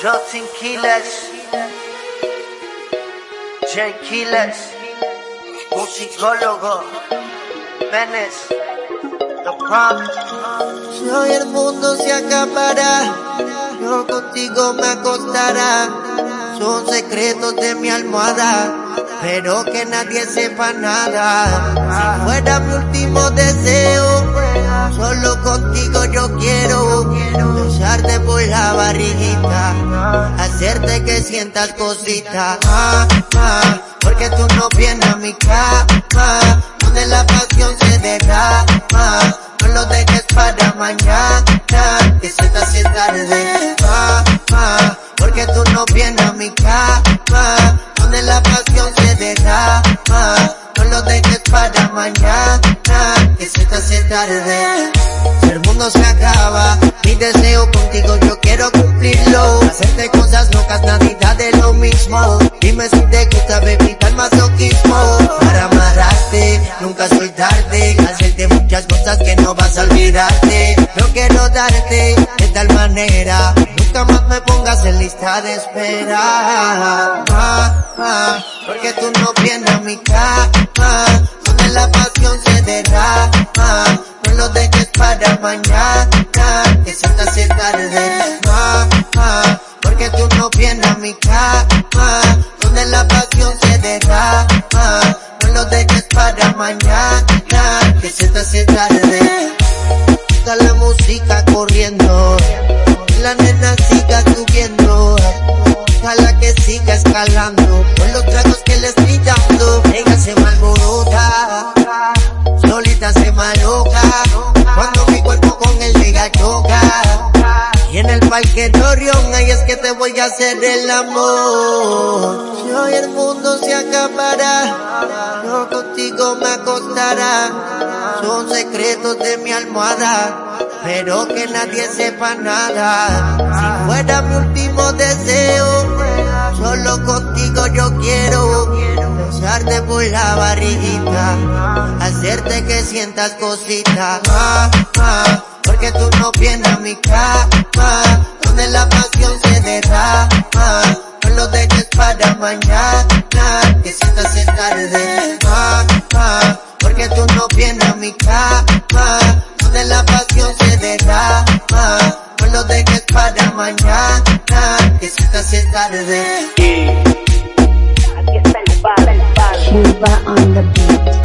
Justin Quiles, Jay Quiles, musicólogo, Venice, The Promise. Si hoy el mundo se acabará, yo contigo me acostará. Son secretos de mi almohada, pero que nadie sepa nada. Si fuera mi último deseo, solo contigo yo quiero besarte por la barriguita, hacerte que sientas cositas. Ah, ah, porque tú no vienes a mi cama, donde la pasión se derrama. No lo dejes para mañana, que se te hace tarde. Ah, ah, porque tú no vienes a mi cama, donde la pasión se derrama. No lo dejes para mañana, tarde. El mundo se acaba, mi deseo contigo yo quiero cumplirlo. Hacerte cosas locas, nadita de lo mismo. Dime si te gusta, baby, tal masoquismo. Para amarrarte, nunca soltarte. Hacerte muchas cosas que no vas a olvidarte. Yo quiero darte de tal manera. Nunca más me pongas en lista de espera. Ah, ah, porque tú no vienes a mi cama. Mañana, que se te hace tarde. Ah, porque tú no vienes a mi cama. Donde la pasión se derrama. No lo dejes para mañana, que se te hace tarde. Está la música corriendo, la nena siga subiendo. Ojalá que siga escalando, con los tragos que le estoy dando. Ella se malborota, solita se maloca. Parque Torión, ahí es que te voy a hacer el amor. Si hoy el mundo se acabará, yo contigo me acostará. Son secretos de mi almohada, pero que nadie sepa nada. Si fuera mi último deseo, solo contigo yo quiero besarte por la barriguita, hacerte que sientas cositas. Ah, ah, porque tú no vienes a mi cama, donde la pasión se derrama. No lo dejes para mañana, que se te hace tarde. Ah, porque tú no vienes a mi cama, donde la pasión se derrama. No lo dejes para mañana, que se te hace tarde. Shiva on the beat.